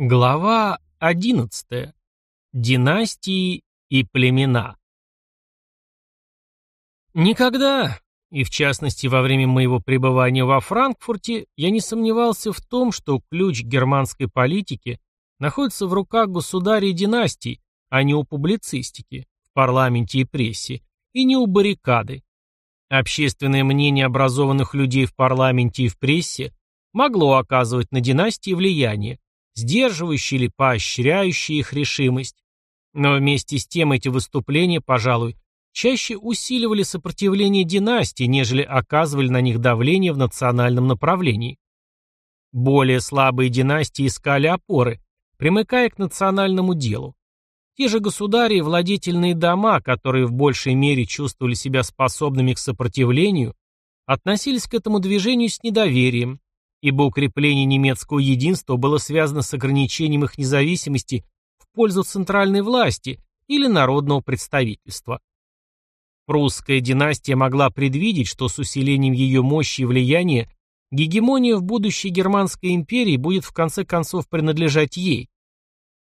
Глава 11. Династии и племена. Никогда, и в частности во время моего пребывания во Франкфурте, я не сомневался в том, что ключ германской политики находится в руках государя и династий, а не у публицистики, в парламенте и прессе, и не у баррикады. Общественное мнение образованных людей в парламенте и в прессе могло оказывать на династии влияние, сдерживающие или поощряющие их решимость. Но вместе с тем эти выступления, пожалуй, чаще усиливали сопротивление династии, нежели оказывали на них давление в национальном направлении. Более слабые династии искали опоры, примыкая к национальному делу. Те же государи и владетельные дома, которые в большей мере чувствовали себя способными к сопротивлению, относились к этому движению с недоверием, ибо укрепление немецкого единства было связано с ограничением их независимости в пользу центральной власти или народного представительства. Прусская династия могла предвидеть, что с усилением ее мощи и влияния гегемония в будущей Германской империи будет в конце концов принадлежать ей.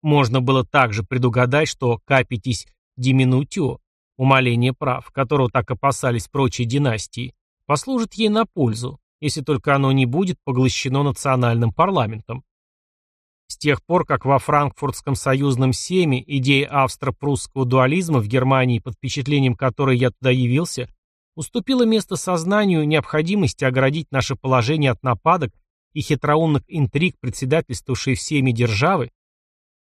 Можно было также предугадать, что капитись диминутио, умаление прав, которого так опасались прочие династии, послужит ей на пользу, если только оно не будет поглощено национальным парламентом. С тех пор, как во Франкфуртском союзном семе идея австро-прусского дуализма в Германии, под впечатлением которой я туда явился, уступила место сознанию необходимости оградить наше положение от нападок и хитроумных интриг, председательствовавшей всеми державы,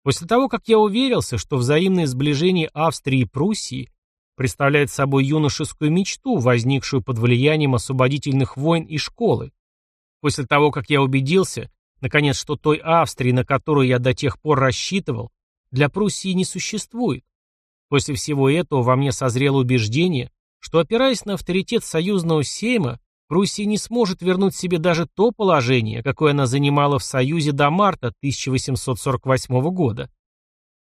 после того, как я уверился, что взаимное сближение Австрии и Пруссии представляет собой юношескую мечту, возникшую под влиянием освободительных войн и школы. После того, как я убедился, наконец, что той Австрии, на которую я до тех пор рассчитывал, для Пруссии не существует. После всего этого во мне созрело убеждение, что, опираясь на авторитет союзного сейма, Пруссия не сможет вернуть себе даже то положение, какое она занимала в Союзе до марта 1848 года.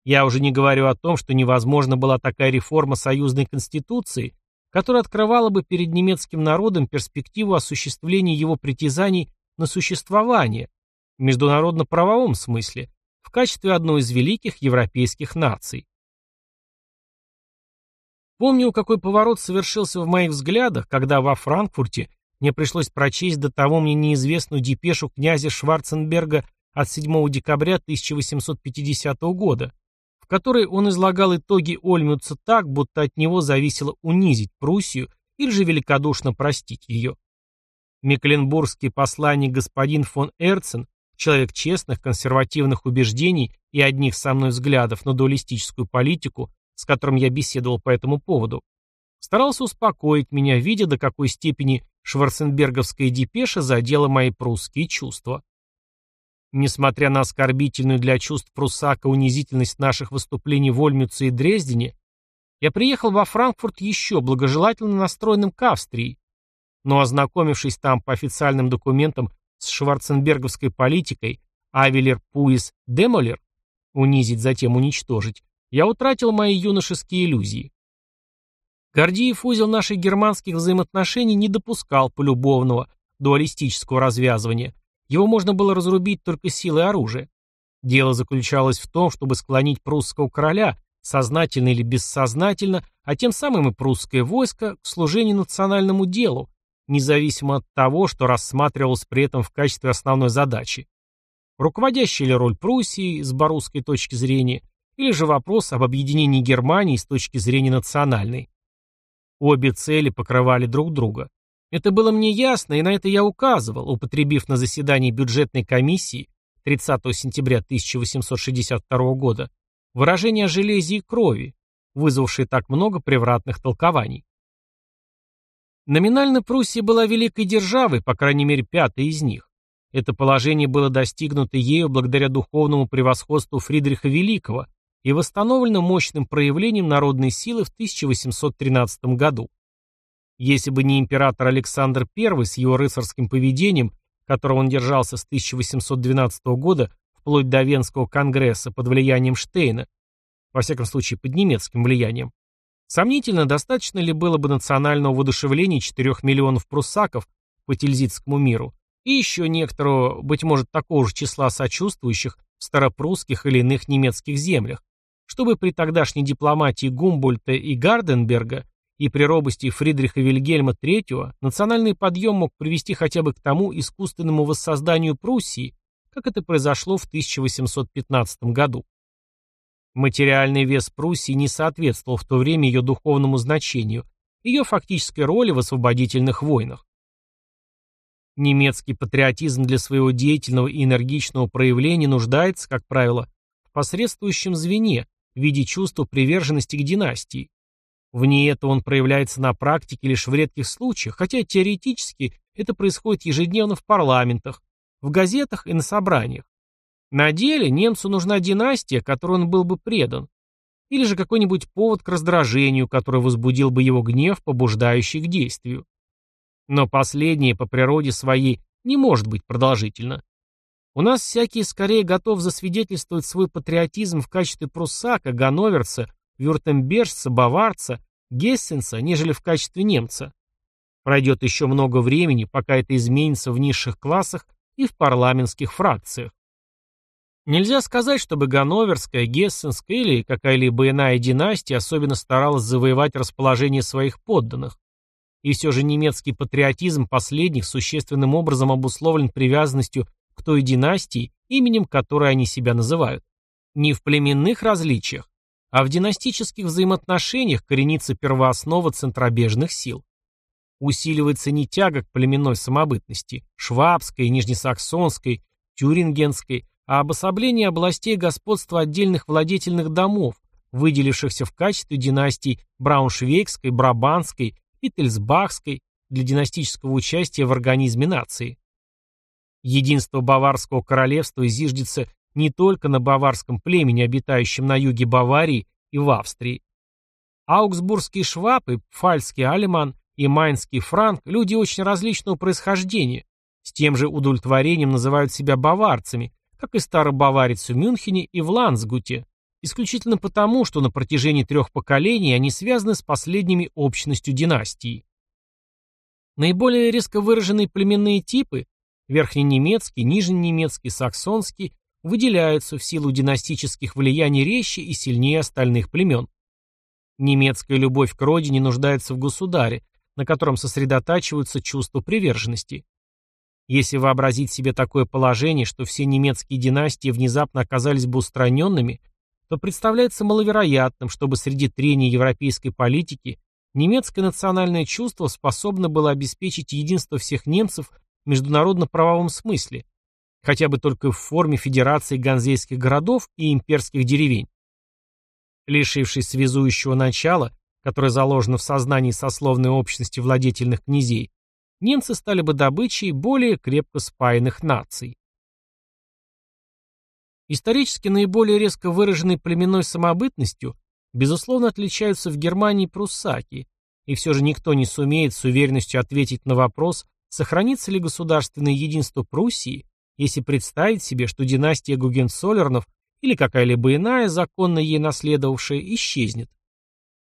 Я уже не говорю о том, что невозможна была такая реформа союзной конституции, которая открывала бы перед немецким народом перспективу осуществления его притязаний на существование в международно-правовом смысле в качестве одной из великих европейских наций. Помню, какой поворот совершился в моих взглядах, когда во Франкфурте мне пришлось прочесть до того мне неизвестную депешу князя Шварценберга от 7 декабря 1850 года, которой он излагал итоги Ольмюца так, будто от него зависело унизить Пруссию или же великодушно простить ее. Мекленбургский посланник господин фон Эрцен, человек честных, консервативных убеждений и одних со мной взглядов на дуалистическую политику, с которым я беседовал по этому поводу, старался успокоить меня, видя, до какой степени шварценберговская депеша задела мои прусские чувства. Несмотря на оскорбительную для чувств Прусака унизительность наших выступлений в Ольмюце и Дрездене, я приехал во Франкфурт еще благожелательно настроенным к Австрии, но ознакомившись там по официальным документам с шварценберговской политикой Авелер Пуис Демолер, унизить, затем уничтожить, я утратил мои юношеские иллюзии. Гордиев узел наших германских взаимоотношений не допускал полюбовного, дуалистического развязывания, его можно было разрубить только силой оружия. Дело заключалось в том, чтобы склонить прусского короля, сознательно или бессознательно, а тем самым и прусское войско, к служению национальному делу, независимо от того, что рассматривалось при этом в качестве основной задачи. Руководящая ли роль Пруссии с барусской точки зрения, или же вопрос об объединении Германии с точки зрения национальной. Обе цели покрывали друг друга. Это было мне ясно, и на это я указывал, употребив на заседании бюджетной комиссии 30 сентября 1862 года выражение о железе и крови, вызвавшее так много превратных толкований. Номинально Пруссия была великой державой, по крайней мере, пятой из них. Это положение было достигнуто ею благодаря духовному превосходству Фридриха Великого и восстановлено мощным проявлением народной силы в 1813 году. Если бы не император Александр I с его рыцарским поведением, которого он держался с 1812 года вплоть до Венского конгресса под влиянием Штейна, во всяком случае под немецким влиянием, сомнительно, достаточно ли было бы национального воодушевления 4 миллионов пруссаков по Тильзитскому миру и еще некоторого, быть может, такого же числа сочувствующих в старопрусских или иных немецких землях, чтобы при тогдашней дипломатии Гумбольта и Гарденберга и при робости Фридриха Вильгельма III национальный подъем мог привести хотя бы к тому искусственному воссозданию Пруссии, как это произошло в 1815 году. Материальный вес Пруссии не соответствовал в то время ее духовному значению, ее фактической роли в освободительных войнах. Немецкий патриотизм для своего деятельного и энергичного проявления нуждается, как правило, в посредствующем звене в виде чувства приверженности к династии. Вне этого он проявляется на практике лишь в редких случаях, хотя теоретически это происходит ежедневно в парламентах, в газетах и на собраниях. На деле немцу нужна династия, которой он был бы предан, или же какой-нибудь повод к раздражению, который возбудил бы его гнев, побуждающий к действию. Но последнее по природе своей не может быть продолжительно. У нас всякий скорее готов засвидетельствовать свой патриотизм в качестве пруссака, ганноверца, вюртембержца, баварца, гессенца, нежели в качестве немца. Пройдет еще много времени, пока это изменится в низших классах и в парламентских фракциях. Нельзя сказать, чтобы Ганноверская, Гессенская или какая-либо иная династия особенно старалась завоевать расположение своих подданных. И все же немецкий патриотизм последних существенным образом обусловлен привязанностью к той династии, именем которой они себя называют. Не в племенных различиях, а в династических взаимоотношениях коренится первооснова центробежных сил. Усиливается не тяга к племенной самобытности, швабской, нижнесаксонской, тюрингенской, а обособление областей господства отдельных владетельных домов, выделившихся в качестве династий Брауншвейгской, Брабанской, Виттельсбахской для династического участия в организме нации. Единство Баварского королевства зиждется не только на баварском племени, обитающем на юге Баварии и в Австрии. Аугсбургские швабы, пфальский алиман и майнский франк – люди очень различного происхождения, с тем же удовлетворением называют себя баварцами, как и старобаварец в Мюнхене и в Лансгуте, исключительно потому, что на протяжении трех поколений они связаны с последними общностью династии. Наиболее резко выраженные племенные типы – верхненемецкий, нижненемецкий, саксонский – выделяются в силу династических влияний резче и сильнее остальных племен. Немецкая любовь к родине нуждается в государе, на котором сосредотачиваются чувства приверженности. Если вообразить себе такое положение, что все немецкие династии внезапно оказались бы устраненными, то представляется маловероятным, чтобы среди трений европейской политики немецкое национальное чувство способно было обеспечить единство всех немцев в международно-правовом смысле, хотя бы только в форме федерации ганзейских городов и имперских деревень. Лишившись связующего начала, которое заложено в сознании сословной общности владетельных князей, немцы стали бы добычей более крепко спаянных наций. Исторически наиболее резко выраженной племенной самобытностью, безусловно, отличаются в Германии пруссаки, и все же никто не сумеет с уверенностью ответить на вопрос, сохранится ли государственное единство Пруссии, если представить себе, что династия Гугенцоллернов или какая-либо иная, законно ей наследовавшая, исчезнет.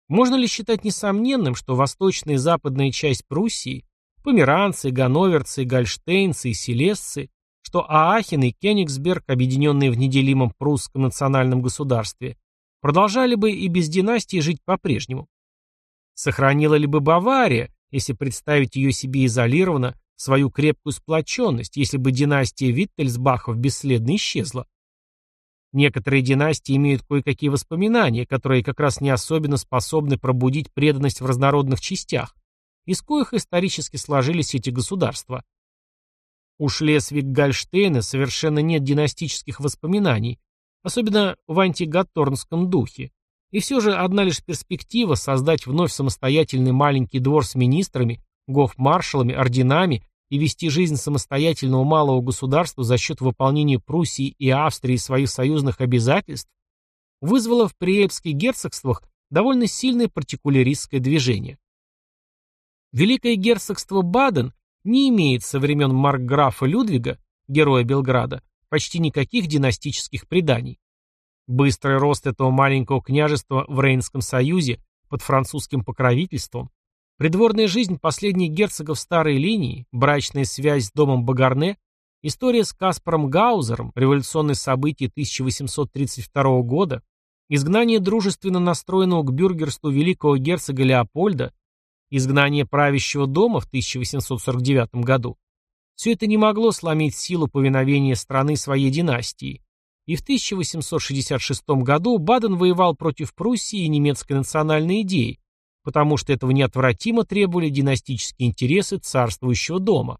Можно ли считать несомненным, что восточная и западная часть Пруссии, померанцы, ганноверцы, гольштейнцы и селесцы, что Аахен и Кенигсберг, объединенные в неделимом прусском национальном государстве, продолжали бы и без династии жить по-прежнему. Сохранила ли бы Бавария, если представить ее себе изолированно, свою крепкую сплоченность, если бы династия Виттельсбахов бесследно исчезла? Некоторые династии имеют кое-какие воспоминания, которые как раз не особенно способны пробудить преданность в разнородных частях, из коих исторически сложились эти государства. У Шлесвиг-Гольштейна совершенно нет династических воспоминаний, особенно в антигатторнском духе. И все же одна лишь перспектива создать вновь самостоятельный маленький двор с министрами, гофмаршалами, орденами и вести жизнь самостоятельного малого государства за счет выполнения Пруссии и Австрии своих союзных обязательств вызвала в приэльпских герцогствах довольно сильное партикуляристское движение. Великое герцогство Баден не имеет со времен маркграфа Людвига, героя Белграда, почти никаких династических преданий. Быстрый рост этого маленького княжества в Рейнском союзе под французским покровительством, придворная жизнь последних герцогов старой линии, брачная связь с домом Багарне история с Каспаром Гаузером, революционные события 1832 года, изгнание дружественно настроенного к бюргерству великого герцога Леопольда, изгнание правящего дома в 1849 году, все это не могло сломить силу повиновения страны своей династии, и в 1866 году Баден воевал против Пруссии и немецкой национальной идеи, потому что этого неотвратимо требовали династические интересы царствующего дома.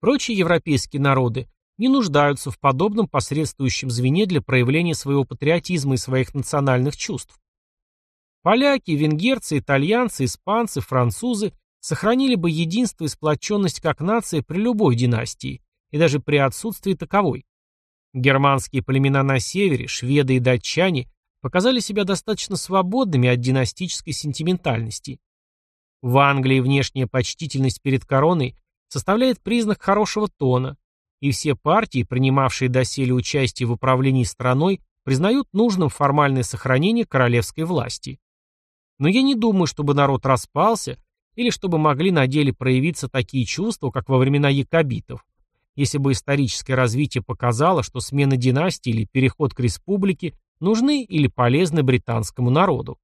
Прочие европейские народы не нуждаются в подобном посредствующем звене для проявления своего патриотизма и своих национальных чувств. Поляки, венгерцы, итальянцы, испанцы, французы сохранили бы единство и сплоченность как нация при любой династии, и даже при отсутствии таковой. Германские племена на севере, шведы и датчане показали себя достаточно свободными от династической сентиментальности. В Англии внешняя почтительность перед короной составляет признак хорошего тона, и все партии, принимавшие доселе участие в управлении страной, признают нужным формальное сохранение королевской власти. Но я не думаю, чтобы народ распался, или чтобы могли на деле проявиться такие чувства, как во времена якобитов, если бы историческое развитие показало, что смена династии или переход к республике нужны или полезны британскому народу.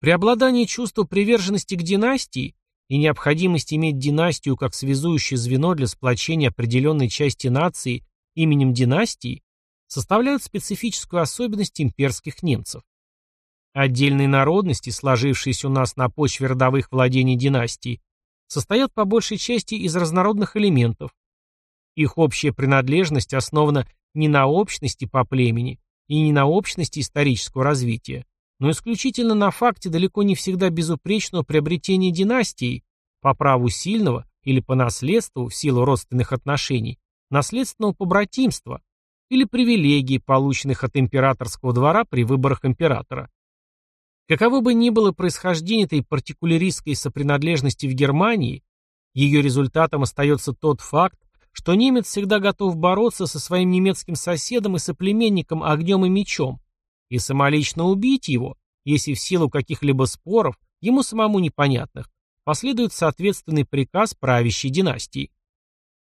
Преобладание чувства приверженности к династии и необходимость иметь династию как связующее звено для сплочения определенной части нации именем династии составляют специфическую особенность имперских немцев. Отдельные народности, сложившиеся у нас на почве родовых владений династии, состоят по большей части из разнородных элементов. Их общая принадлежность основана не на общности по племени и не на общности исторического развития, но исключительно на факте далеко не всегда безупречного приобретения династии по праву сильного или по наследству в силу родственных отношений, наследственного побратимства или привилегий, полученных от императорского двора при выборах императора. Каково бы ни было происхождение этой партикуляристской сопринадлежности в Германии, ее результатом остается тот факт, что немец всегда готов бороться со своим немецким соседом и соплеменником огнем и мечом, и самолично убить его, если в силу каких-либо споров, ему самому непонятных, последует соответственный приказ правящей династии.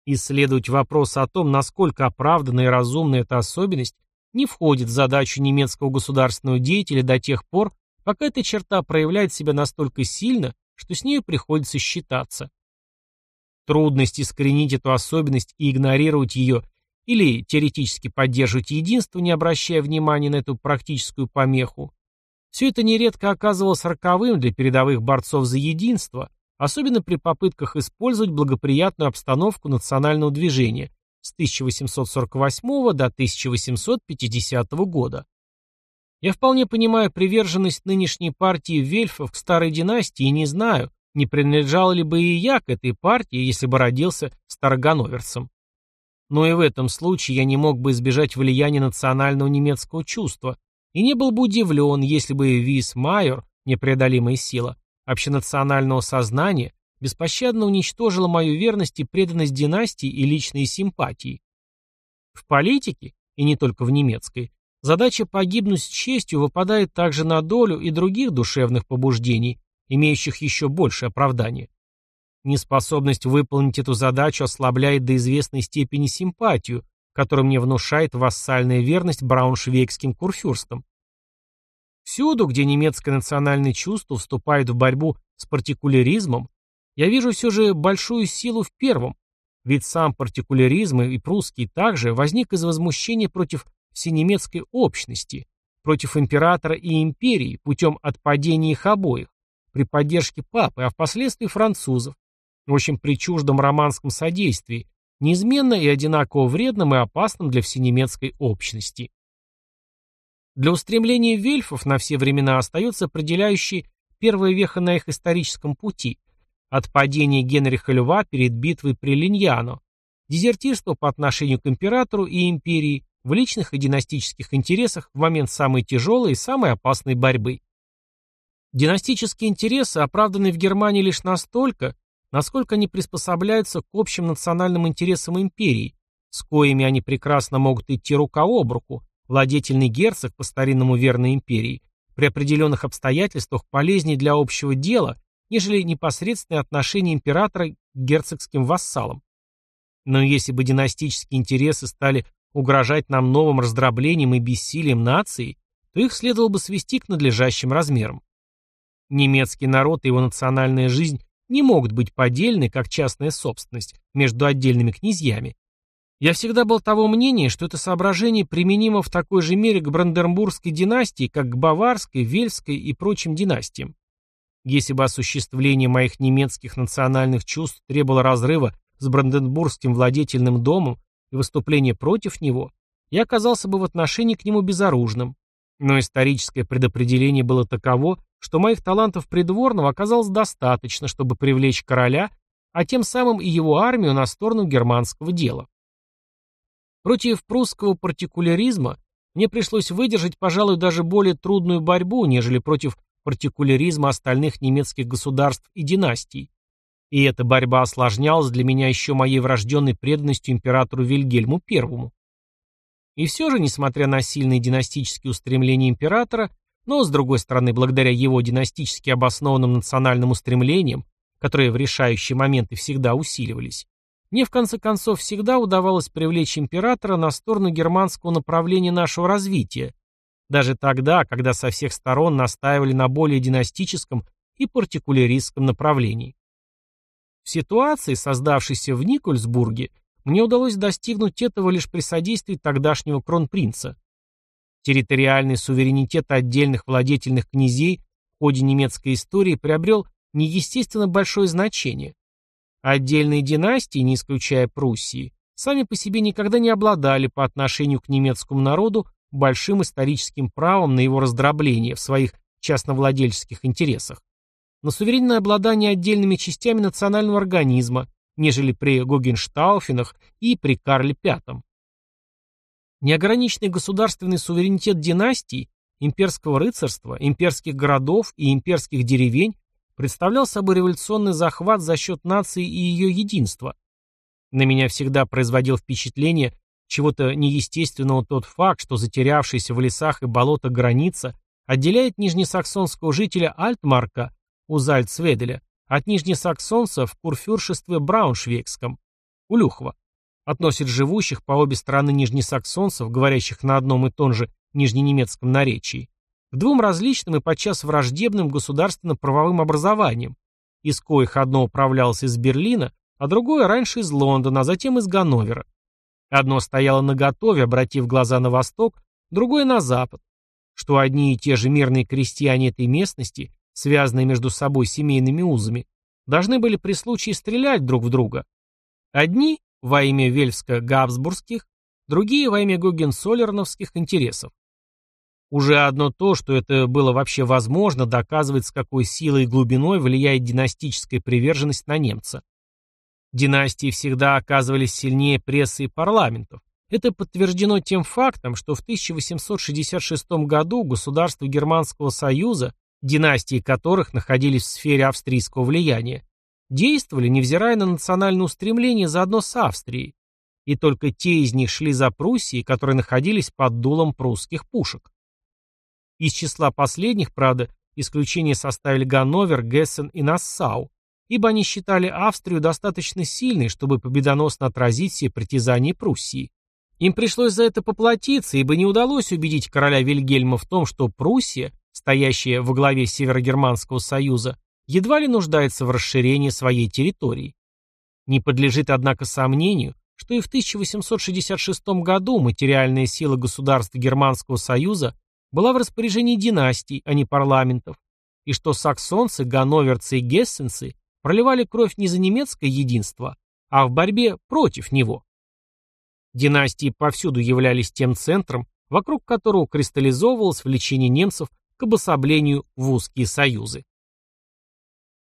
Исследовать вопрос о том, насколько оправданна и разумна эта особенность, не входит в задачу немецкого государственного деятеля до тех пор, пока эта черта проявляет себя настолько сильно, что с нею приходится считаться. Трудность искоренить эту особенность и игнорировать ее или теоретически поддерживать единство, не обращая внимания на эту практическую помеху, все это нередко оказывалось роковым для передовых борцов за единство, особенно при попытках использовать благоприятную обстановку национального движения с 1848 до 1850 года. Я вполне понимаю приверженность нынешней партии вельфов к старой династии и не знаю, не принадлежал ли бы и я к этой партии, если бы родился старогановерцем. Но и в этом случае я не мог бы избежать влияния национального немецкого чувства и не был бы удивлен, если бы Вис Майор, непреодолимая сила, общенационального сознания, беспощадно уничтожила мою верность и преданность династии и личные симпатии. В политике, и не только в немецкой, Задача погибнуть с честью выпадает также на долю и других душевных побуждений, имеющих еще больше оправдания. Неспособность выполнить эту задачу ослабляет до известной степени симпатию, которую мне внушает вассальная верность брауншвейгским курфюрстам. Всюду, где немецкое национальное чувство вступает в борьбу с партикуляризмом, я вижу все же большую силу в первом, ведь сам партикуляризм и прусский также возник из возмущения против всенемецкой общности, против императора и империи путем отпадения их обоих, при поддержке папы, а впоследствии французов, в общем, при чуждом романском содействии, неизменно и одинаково вредным и опасным для всенемецкой общности. Для устремления вельфов на все времена остается определяющей первая веха на их историческом пути – от падения Генриха Льва перед битвой при Линьяно, дезертирство по отношению к императору и империи, в личных и династических интересах в момент самой тяжелой и самой опасной борьбы. Династические интересы оправданы в Германии лишь настолько, насколько они приспособляются к общим национальным интересам империи, с коими они прекрасно могут идти рука об руку, владетельный герцог по старинному верной империи, при определенных обстоятельствах полезнее для общего дела, нежели непосредственные отношения императора к герцогским вассалам. Но если бы династические интересы стали угрожать нам новым раздроблением и бессилием нации, то их следовало бы свести к надлежащим размерам. Немецкий народ и его национальная жизнь не могут быть подельны, как частная собственность, между отдельными князьями. Я всегда был того мнения, что это соображение применимо в такой же мере к Бранденбургской династии, как к Баварской, Вельской и прочим династиям. Если бы осуществление моих немецких национальных чувств требовало разрыва с Бранденбургским владетельным домом и выступления против него, я оказался бы в отношении к нему безоружным. Но историческое предопределение было таково, что моих талантов придворного оказалось достаточно, чтобы привлечь короля, а тем самым и его армию на сторону германского дела. Против прусского партикуляризма мне пришлось выдержать, пожалуй, даже более трудную борьбу, нежели против партикуляризма остальных немецких государств и династий. И эта борьба осложнялась для меня еще моей врожденной преданностью императору Вильгельму I. И все же, несмотря на сильные династические устремления императора, но, с другой стороны, благодаря его династически обоснованным национальным устремлениям, которые в решающие моменты всегда усиливались, мне в конце концов всегда удавалось привлечь императора на сторону германского направления нашего развития, даже тогда, когда со всех сторон настаивали на более династическом и партикуляристском направлении. В ситуации, создавшейся в Никольсбурге, мне удалось достигнуть этого лишь при содействии тогдашнего кронпринца. Территориальный суверенитет отдельных владетельных князей в ходе немецкой истории приобрел неестественно большое значение. Отдельные династии, не исключая Пруссии, сами по себе никогда не обладали по отношению к немецкому народу большим историческим правом на его раздробление в своих частновладельческих интересах на суверенное обладание отдельными частями национального организма, нежели при Гогенштауфенах и при Карле V. Неограниченный государственный суверенитет династий, имперского рыцарства, имперских городов и имперских деревень представлял собой революционный захват за счет нации и ее единства. На меня всегда производил впечатление чего-то неестественного тот факт, что затерявшаяся в лесах и болотах граница отделяет нижнесаксонского жителя Альтмарка у Зальцведеля, от нижнесаксонцев в курфюршестве Брауншвейгском, у Люхова, относит живущих по обе стороны нижнесаксонцев, говорящих на одном и том же нижненемецком наречии, к двум различным и подчас враждебным государственно-правовым образованиям, из коих одно управлялось из Берлина, а другое раньше из Лондона, а затем из Ганновера. Одно стояло наготове, обратив глаза на восток, другое на запад, что одни и те же мирные крестьяне этой местности связанные между собой семейными узами, должны были при случае стрелять друг в друга. Одни во имя вельско-габсбургских, другие во имя гогенсолерновских интересов. Уже одно то, что это было вообще возможно, доказывает, с какой силой и глубиной влияет династическая приверженность на немца. Династии всегда оказывались сильнее прессы и парламентов. Это подтверждено тем фактом, что в 1866 году государство Германского Союза династии которых находились в сфере австрийского влияния, действовали, невзирая на национальное устремление, заодно с Австрией, и только те из них шли за Пруссией, которые находились под дулом прусских пушек. Из числа последних, правда, исключение составили Ганновер, Гессен и Нассау, ибо они считали Австрию достаточно сильной, чтобы победоносно отразить все притязания Пруссии. Им пришлось за это поплатиться, ибо не удалось убедить короля Вильгельма в том, что Пруссия стоящая во главе Северогерманского союза, едва ли нуждается в расширении своей территории. Не подлежит, однако, сомнению, что и в 1866 году материальная сила государств Германского союза была в распоряжении династий, а не парламентов, и что саксонцы, ганноверцы и гессенцы проливали кровь не за немецкое единство, а в борьбе против него. Династии повсюду являлись тем центром, вокруг которого кристаллизовывалось влечение немцев к обособлению в узкие союзы.